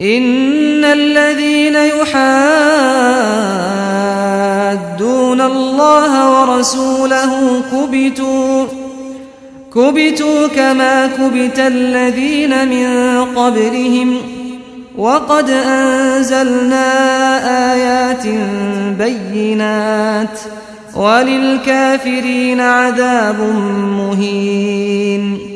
ان الذين يحادون الله ورسوله كبتوا كبتوا كما كبت الذين من قبلهم وقد انزلنا ايات بينات وللكافرين عذاب مهين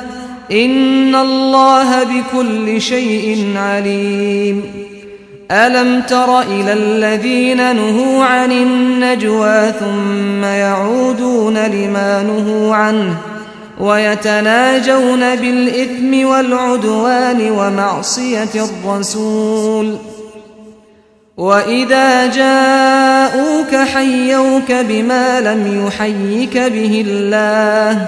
ان الله بكل شيء عليم. الم تر إلى الذين نهوا عن النجوى ثم يعودون لما نهوا عنه ويتناجون بالاثم والعدوان ومعصيه الرسول. واذا جاءوك حيوك بما لم يحيك به الله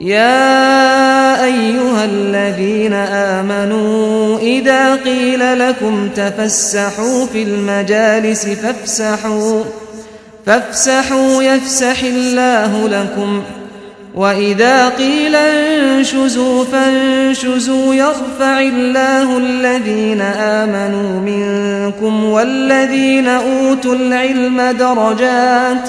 يا أيها الذين آمنوا إذا قيل لكم تفسحوا في المجالس فافسحوا فافسحوا يفسح الله لكم. وإذا قيل انشزوا فانشزوا يرفع الله الذين آمنوا منكم والذين أوتوا العلم درجات.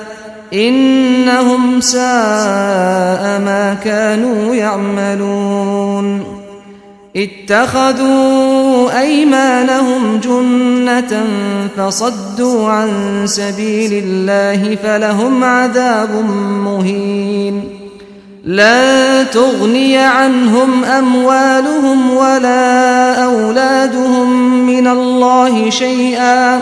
إنهم ساء ما كانوا يعملون. اتخذوا أيمانهم جنة فصدوا عن سبيل الله فلهم عذاب مهين. لا تغني عنهم أموالهم ولا أولادهم من الله شيئا.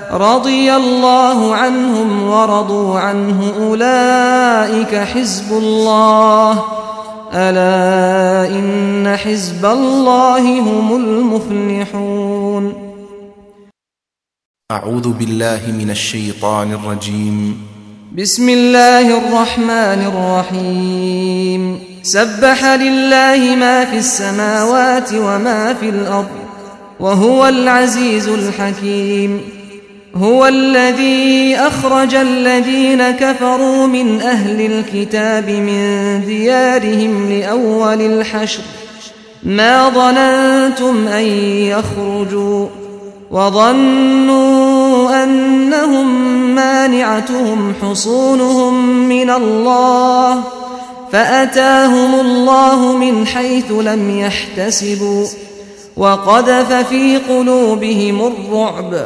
رضي الله عنهم ورضوا عنه أولئك حزب الله. ألا إن حزب الله هم المفلحون. أعوذ بالله من الشيطان الرجيم. بسم الله الرحمن الرحيم. سبح لله ما في السماوات وما في الأرض وهو العزيز الحكيم. هو الذي أخرج الذين كفروا من أهل الكتاب من ديارهم لأول الحشر. ما ظننتم أن يخرجوا وظنوا أنهم مانعتهم حصونهم من الله فأتاهم الله من حيث لم يحتسبوا. وقذف في قلوبهم الرعب.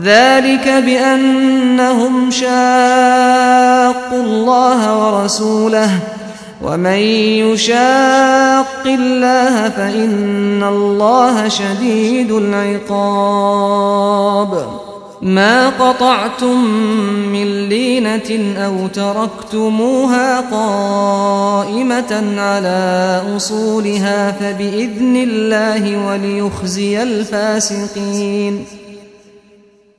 ذلك بأنهم شاقوا الله ورسوله. ومن يشاق الله فإن الله شديد العقاب. ما قطعتم من لينة أو تركتموها قائمة على أصولها فبإذن الله وليخزي الفاسقين.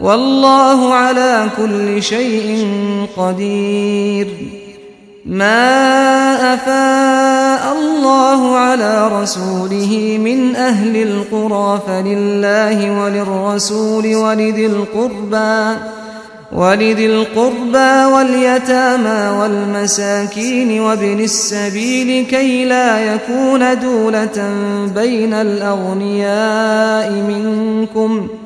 والله على كل شيء قدير ما أفاء الله على رسوله من أهل القرى فلله وللرسول ولذي القربى ولذي القربى واليتامى والمساكين وابن السبيل كي لا يكون دولة بين الأغنياء منكم ۖ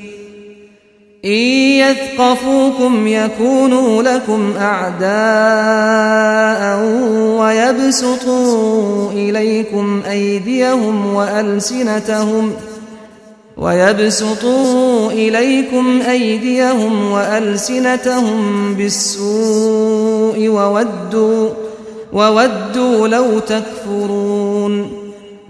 إن يثقفوكم يكونوا لكم أعداء ويبسطوا إليكم أيديهم وألسنتهم ويبسطوا إليكم أيديهم وألسنتهم بالسوء وودوا وودوا لو تكفرون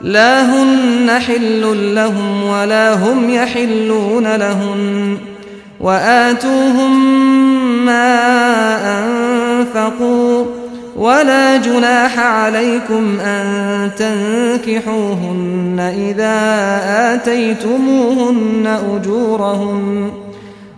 لا هن حل لهم ولا هم يحلون لهم وآتوهم ما أنفقوا ولا جناح عليكم أن تنكحوهن إذا آتيتموهن أجورهم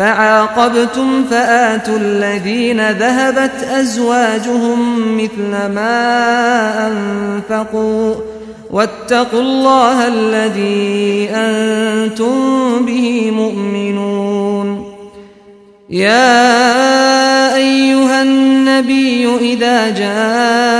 فعاقبتم فآتوا الذين ذهبت أزواجهم مثل ما أنفقوا واتقوا الله الذي أنتم به مؤمنون. يا أيها النبي إذا جاءت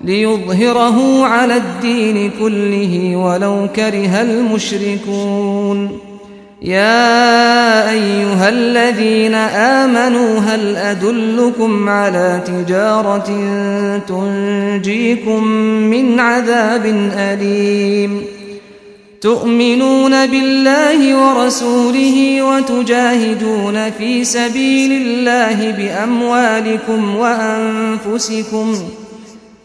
ليظهره على الدين كله ولو كره المشركون. يا أيها الذين آمنوا هل أدلكم على تجارة تنجيكم من عذاب أليم؟ تؤمنون بالله ورسوله وتجاهدون في سبيل الله بأموالكم وأنفسكم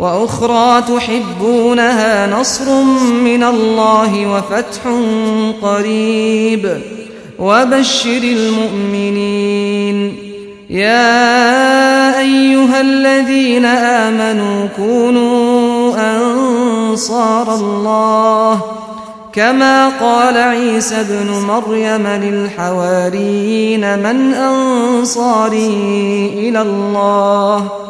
وأخرى تحبونها نصر من الله وفتح قريب وبشر المؤمنين يا أيها الذين آمنوا كونوا أنصار الله كما قال عيسى بن مريم للحواريين من أنصاري إلى الله؟